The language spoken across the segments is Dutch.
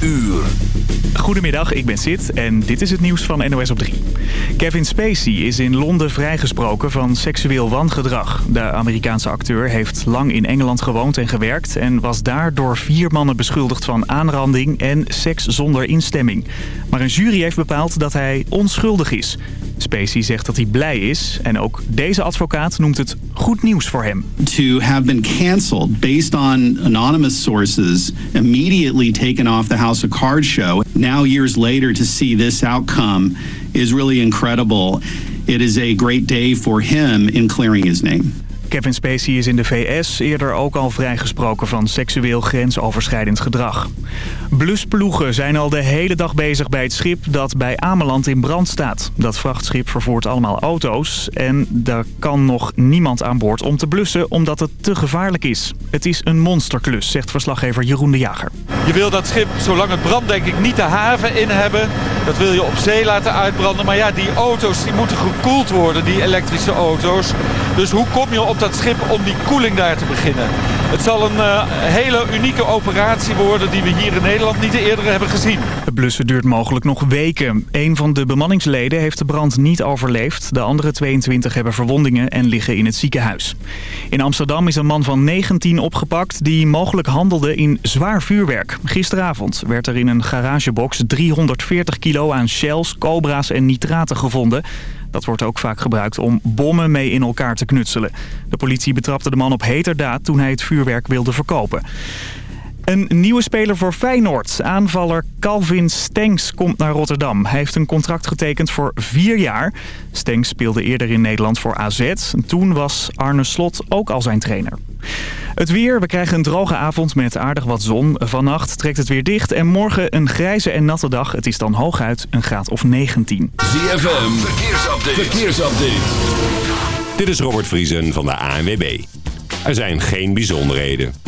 uur. Goedemiddag, ik ben Sid en dit is het nieuws van NOS op 3. Kevin Spacey is in Londen vrijgesproken van seksueel wangedrag. De Amerikaanse acteur heeft lang in Engeland gewoond en gewerkt... en was daar door vier mannen beschuldigd van aanranding en seks zonder instemming. Maar een jury heeft bepaald dat hij onschuldig is. Spacey zegt dat hij blij is en ook deze advocaat noemt het goed nieuws voor hem. To have been cancelled based on anonymous sources, immediately taken off the House of Cards show. Now years later to see this outcome is really incredible. It is a great day for him in clearing his name. Kevin Spacey is in de VS eerder ook al vrijgesproken van seksueel grensoverschrijdend gedrag. Blusploegen zijn al de hele dag bezig bij het schip dat bij Ameland in brand staat. Dat vrachtschip vervoert allemaal auto's en daar kan nog niemand aan boord om te blussen omdat het te gevaarlijk is. Het is een monsterklus, zegt verslaggever Jeroen de Jager. Je wil dat schip, zolang het brandt, denk ik niet de haven in hebben. Dat wil je op zee laten uitbranden. Maar ja, die auto's die moeten gekoeld worden, die elektrische auto's. Dus hoe kom je op dat schip om die koeling daar te beginnen? Het zal een uh, hele unieke operatie worden die we hier in Nederland niet eerder hebben gezien. Het blussen duurt mogelijk nog weken. Een van de bemanningsleden heeft de brand niet overleefd. De andere 22 hebben verwondingen en liggen in het ziekenhuis. In Amsterdam is een man van 19 opgepakt die mogelijk handelde in zwaar vuurwerk. Gisteravond werd er in een garagebox 340 kilo aan shells, cobra's en nitraten gevonden. Dat wordt ook vaak gebruikt om bommen mee in elkaar te knutselen. De politie betrapte de man op heterdaad toen hij het vuurwerk wilde verkopen. Een nieuwe speler voor Feyenoord. Aanvaller Calvin Stengs komt naar Rotterdam. Hij heeft een contract getekend voor vier jaar. Stengs speelde eerder in Nederland voor AZ. Toen was Arne Slot ook al zijn trainer. Het weer. We krijgen een droge avond met aardig wat zon. Vannacht trekt het weer dicht en morgen een grijze en natte dag. Het is dan hooguit een graad of 19. ZFM. Verkeersupdate. Verkeersupdate. Dit is Robert Vriesen van de ANWB. Er zijn geen bijzonderheden.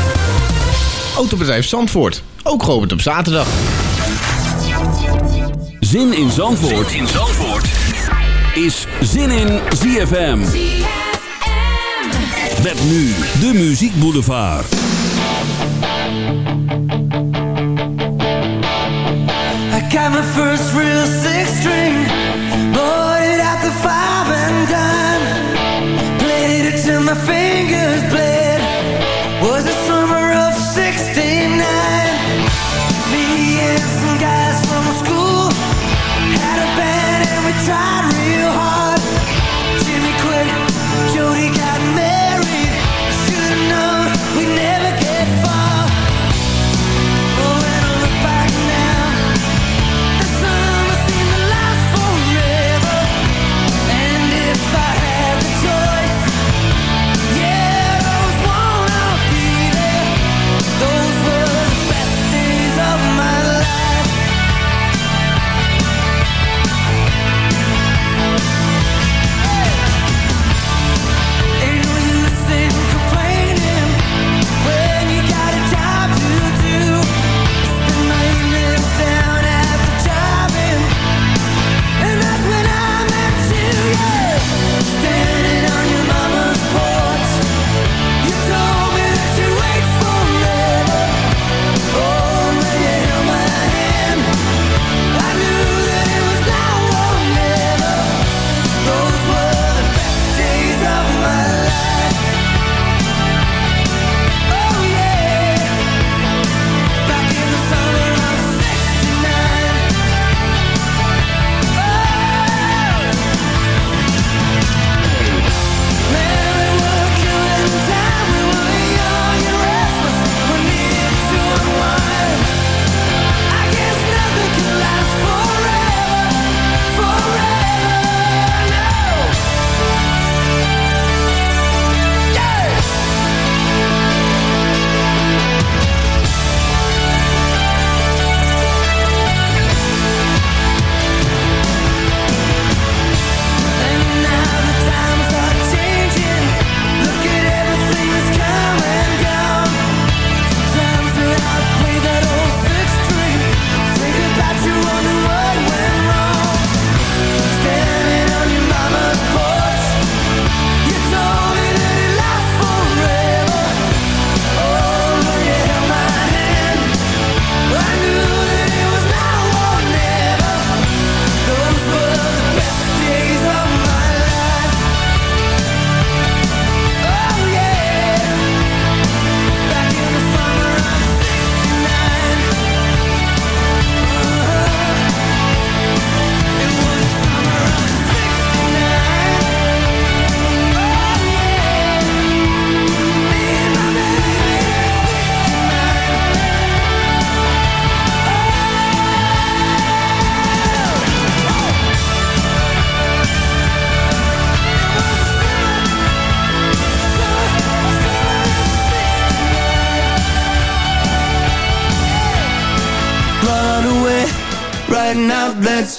Autobedrijf Zandvoort, ook geopend op zaterdag. Zin in Zandvoort, zin in Zandvoort. is Zin in ZFM. Met nu de Muziek Boulevard. I got my first real six string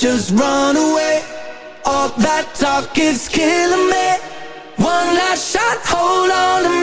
just run away. All that talk is killing me. One last shot, hold on to me.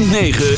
106.9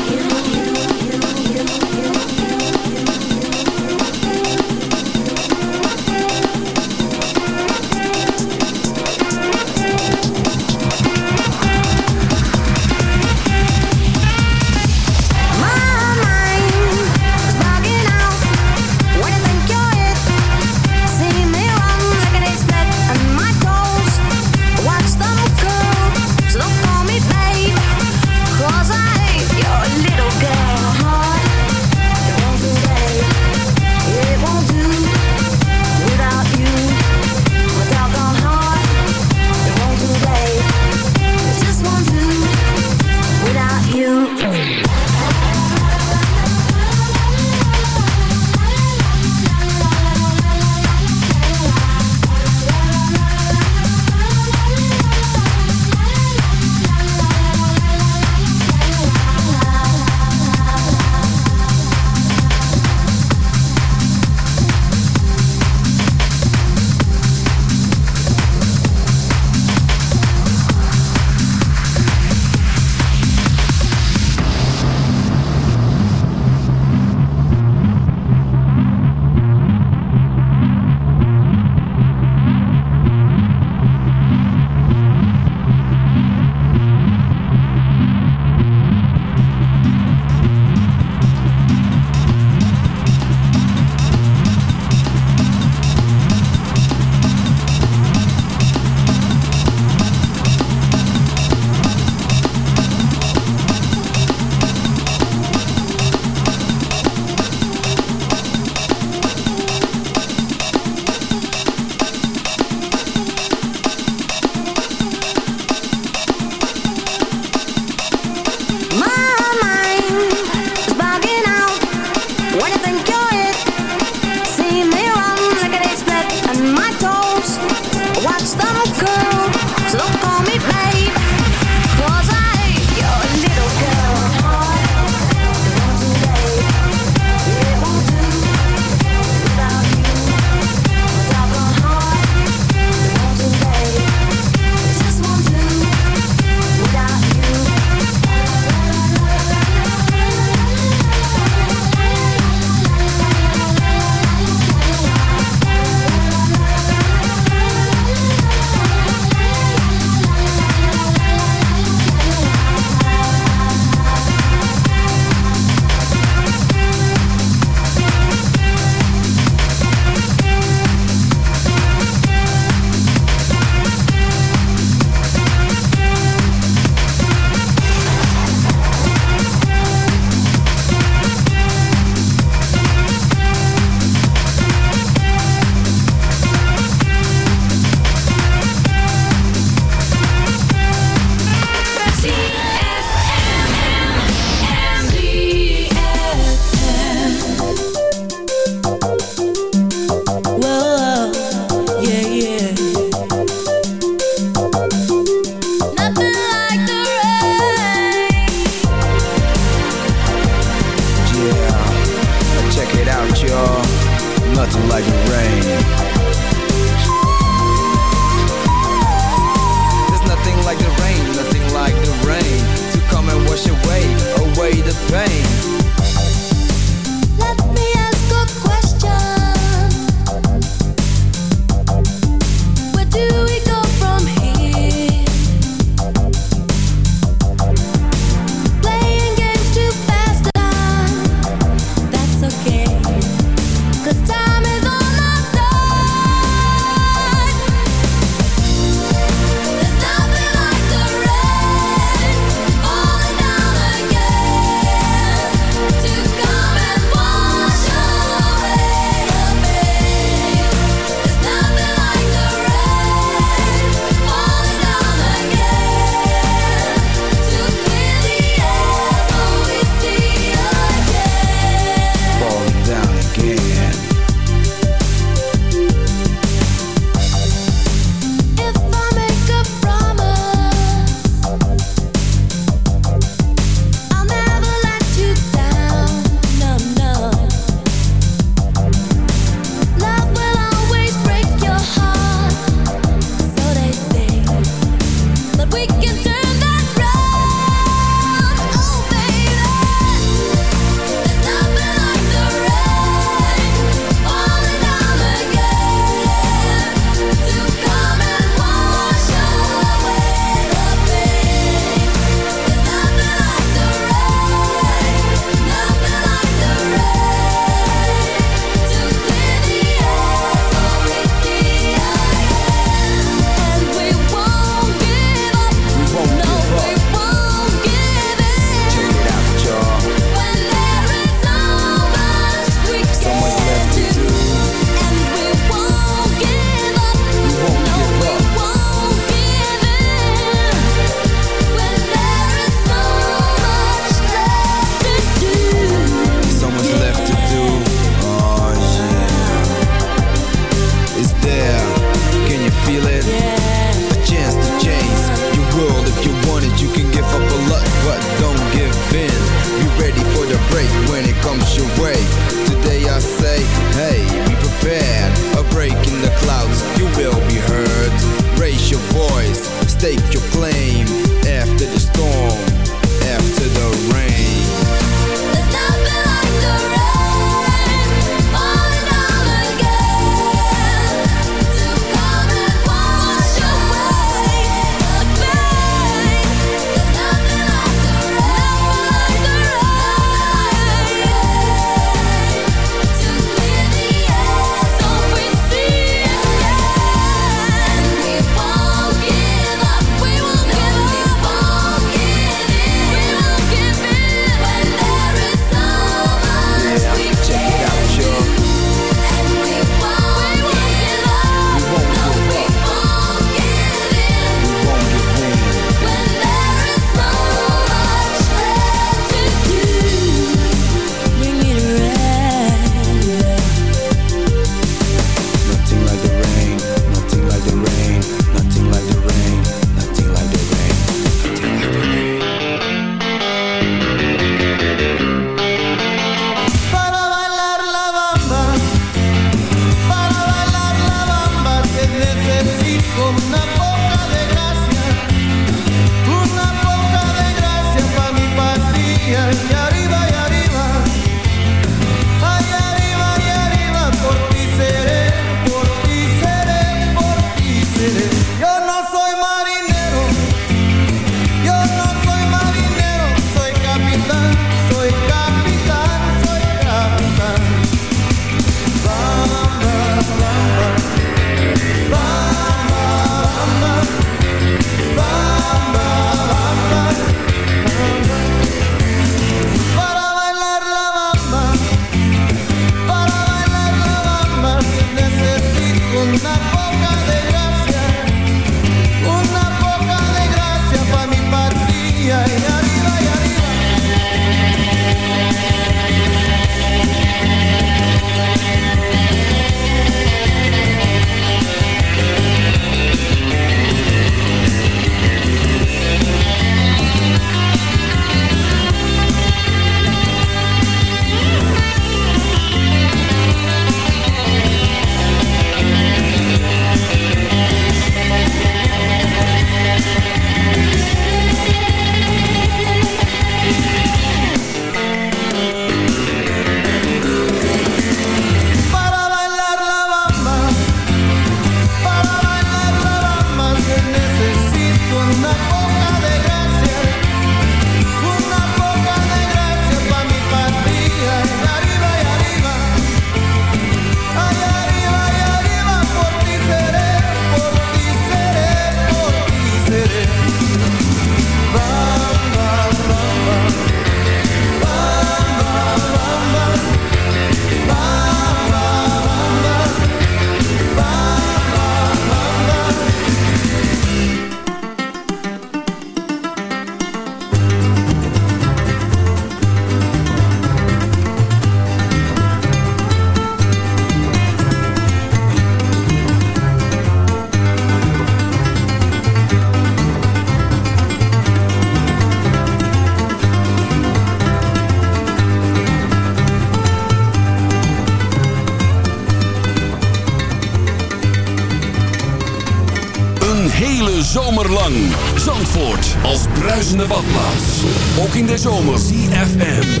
lang. Zandvoort als bruisende badplaats. Ook in de zomer. CFM.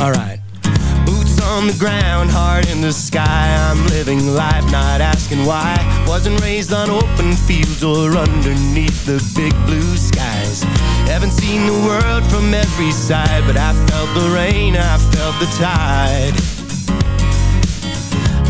Alright. Boots on the ground, heart in the sky. I'm living life, not asking why. Wasn't raised on open fields or underneath the big blue skies. Haven't seen the world from every side, but I felt the rain, I felt the tide.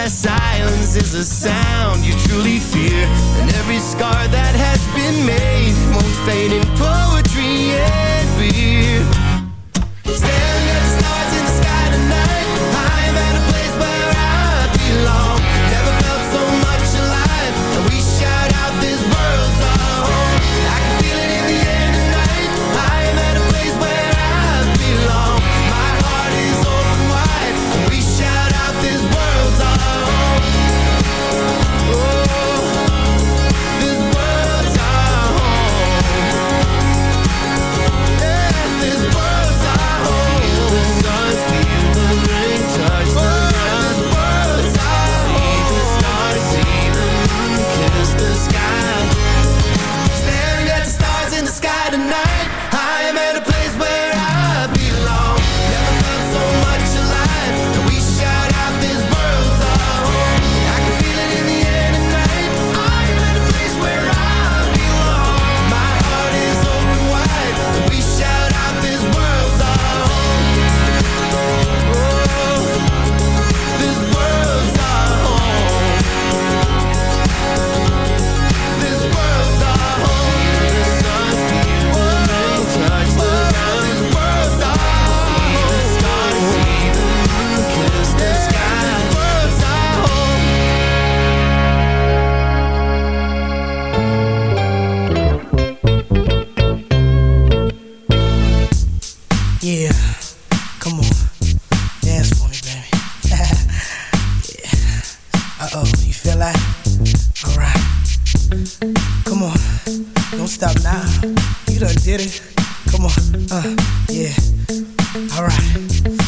that silence is a sound you truly fear. And every scar that has been made Won't fade in poetry and beer. Stand stop now. You done did it. Come on. Uh, yeah. All right.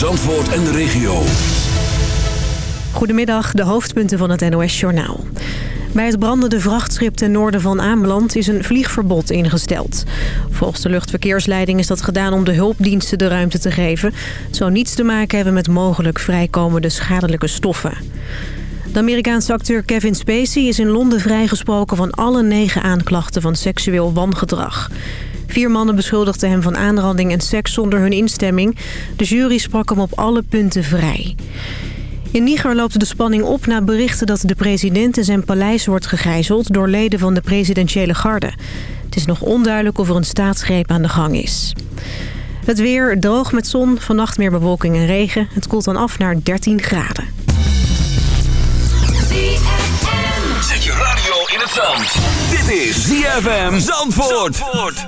Zandvoort en de regio. Goedemiddag, de hoofdpunten van het NOS-journaal. Bij het brandende vrachtschip ten noorden van Ameland is een vliegverbod ingesteld. Volgens de luchtverkeersleiding is dat gedaan om de hulpdiensten de ruimte te geven. Het zou niets te maken hebben met mogelijk vrijkomende schadelijke stoffen. De Amerikaanse acteur Kevin Spacey is in Londen vrijgesproken van alle negen aanklachten van seksueel wangedrag. Vier mannen beschuldigden hem van aanranding en seks zonder hun instemming. De jury sprak hem op alle punten vrij. In Niger loopt de spanning op na berichten dat de president in zijn paleis wordt gegijzeld door leden van de presidentiële garde. Het is nog onduidelijk of er een staatsgreep aan de gang is. Het weer droog met zon, vannacht meer bewolking en regen. Het koelt dan af naar 13 graden. Radio in het zand. Dit is ZFM Zandvoort. Zandvoort.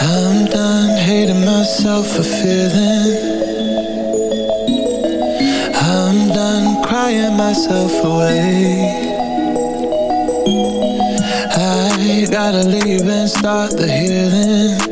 I'm done hating myself for feeling. I'm done crying myself away. I gotta leave and start the healing.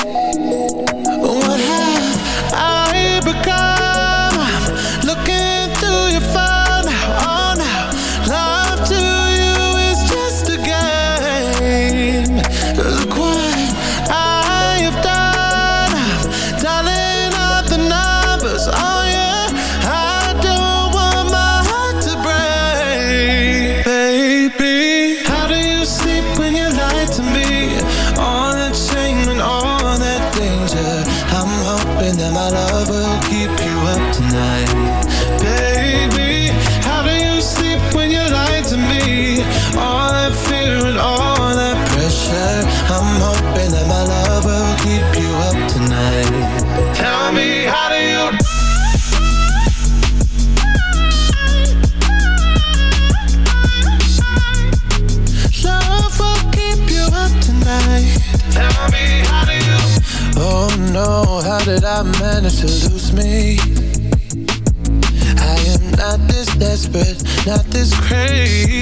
Not this crazy.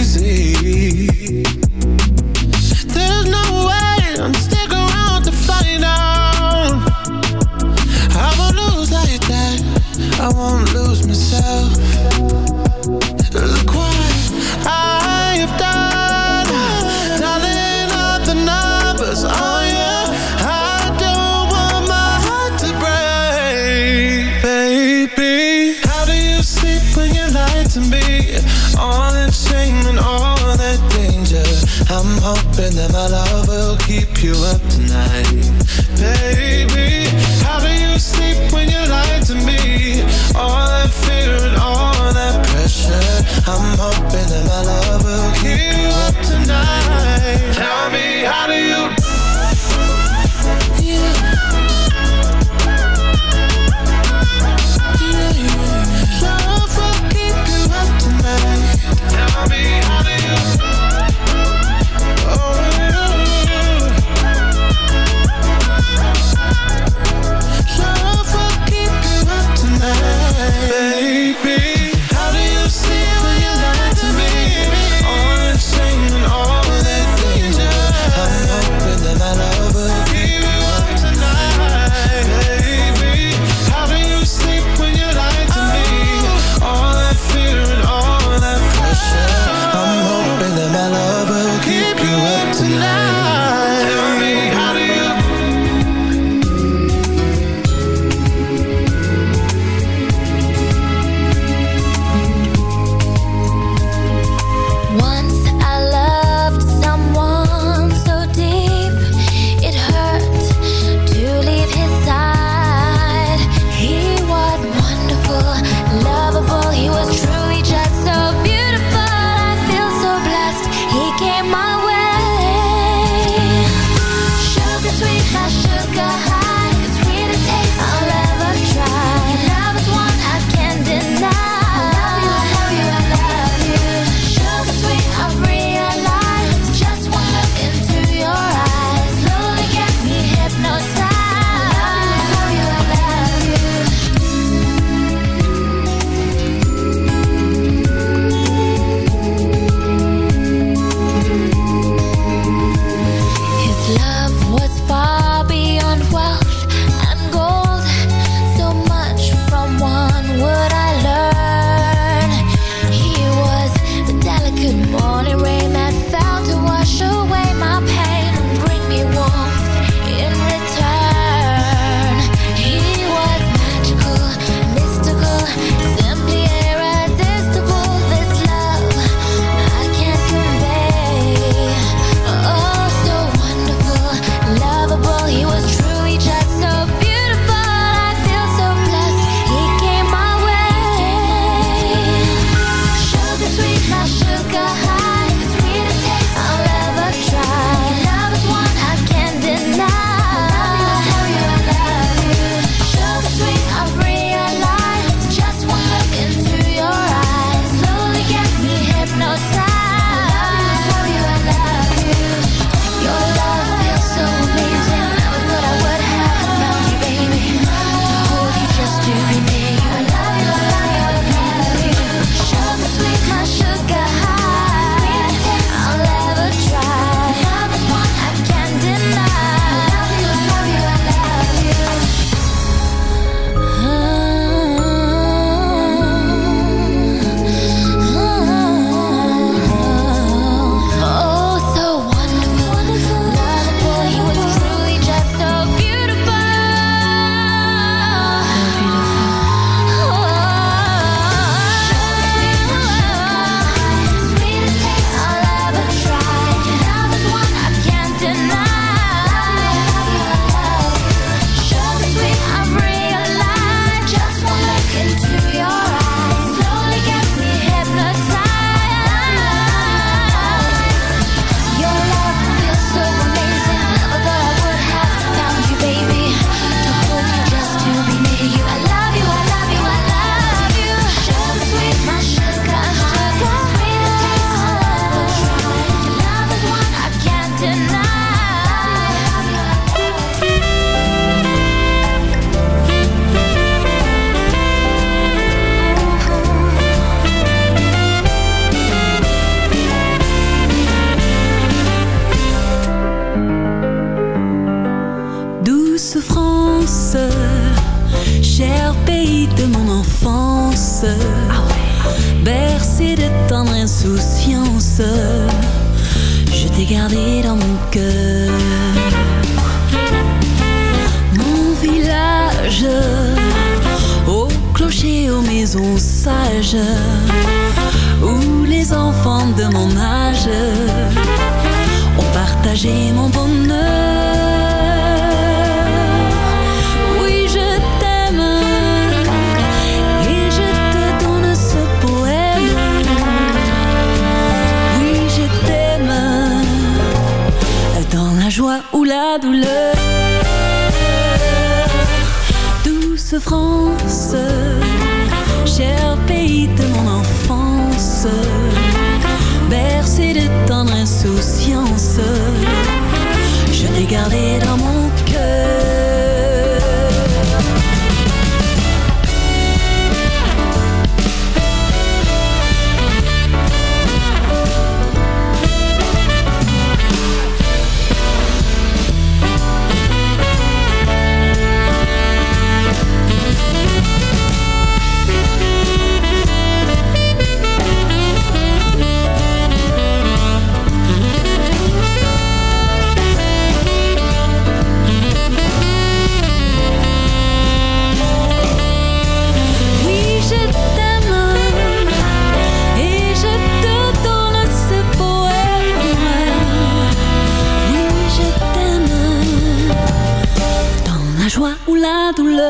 la douleur.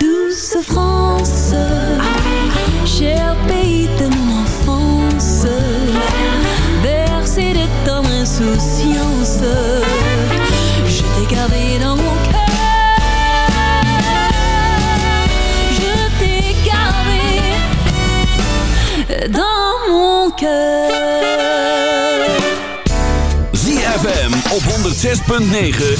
Douce France, cher pays de mon enfance, bercé de ton insouciance, je t'ai gardé dans mon cœur. Je t'ai gardé dans mon cœur. op 106.9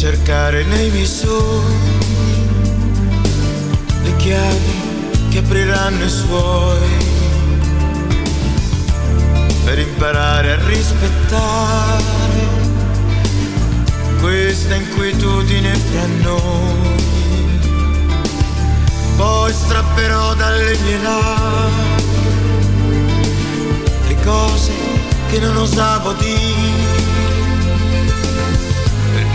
Cercare nei miei sogni le chiavi che apriranno i suoi per imparare a rispettare questa inquietudine fra noi. Poi strapperò dalle mie labbra le cose che non osavo dire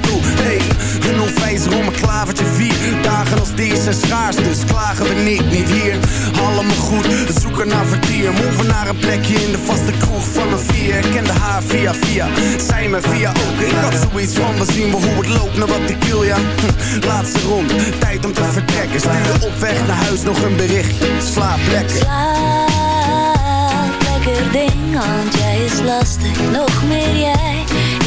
naartoe? Hey, hun onwijzer rond een klavertje vier. Dagen als deze zijn schaars, dus klagen we niet, niet hier. Allemaal goed, zoeken naar vertier. Moven naar een plekje in de vaste kroeg van een vier. Ik kende haar via via, zij me via ook. Ik had zoiets van, we zien we hoe het loopt, naar wat ik wil, ja. Hm, laatste rond tijd om te vertrekken. Stuur op weg naar huis nog een berichtje. Slaap lekker. Slaap lekker ding, want jij is lastig, nog meer jij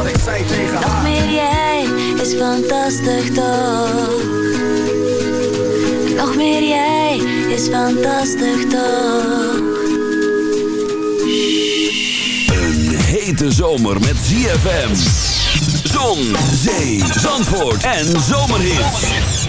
Wat ik zei tegen Nog haar meer jij is fantastisch toch. Nog meer jij is fantastisch toch. Een hete zomer met ZFM. Zon, zee, zandvoort en zomerhits.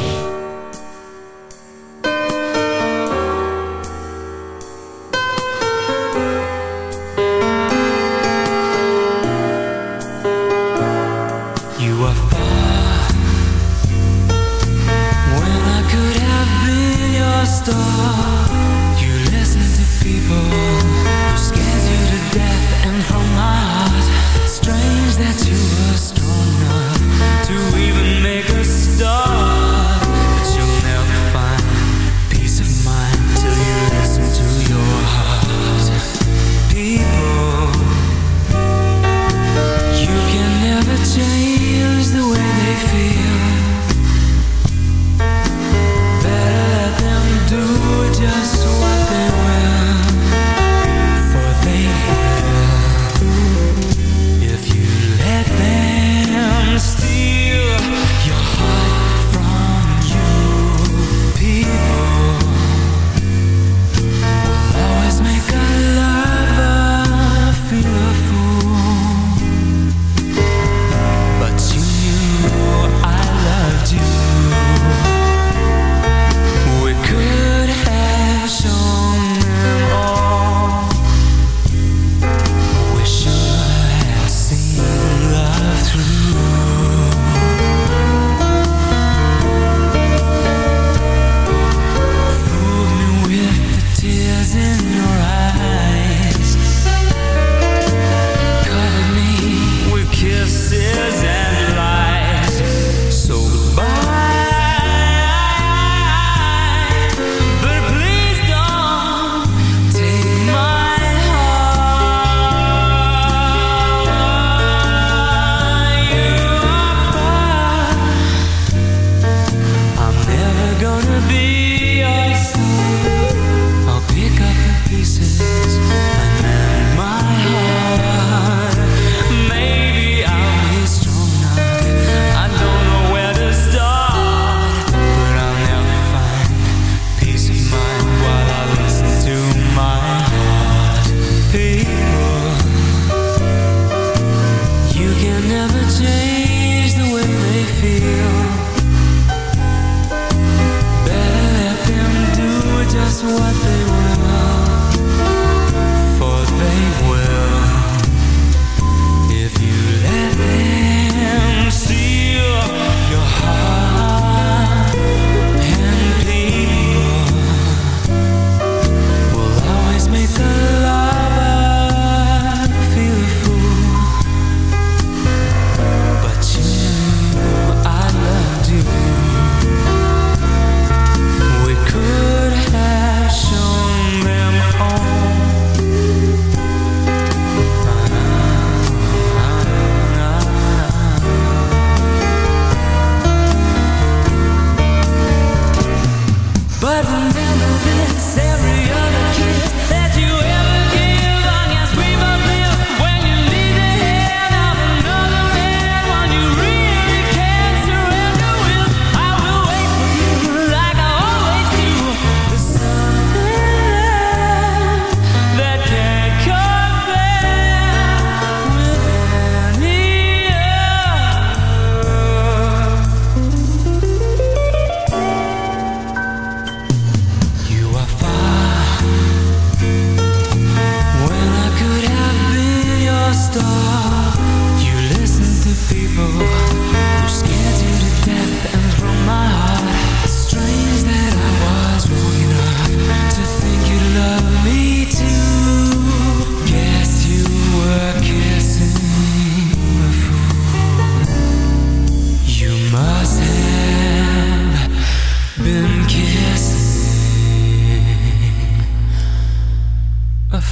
what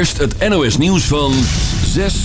Eerst het NOS nieuws van 6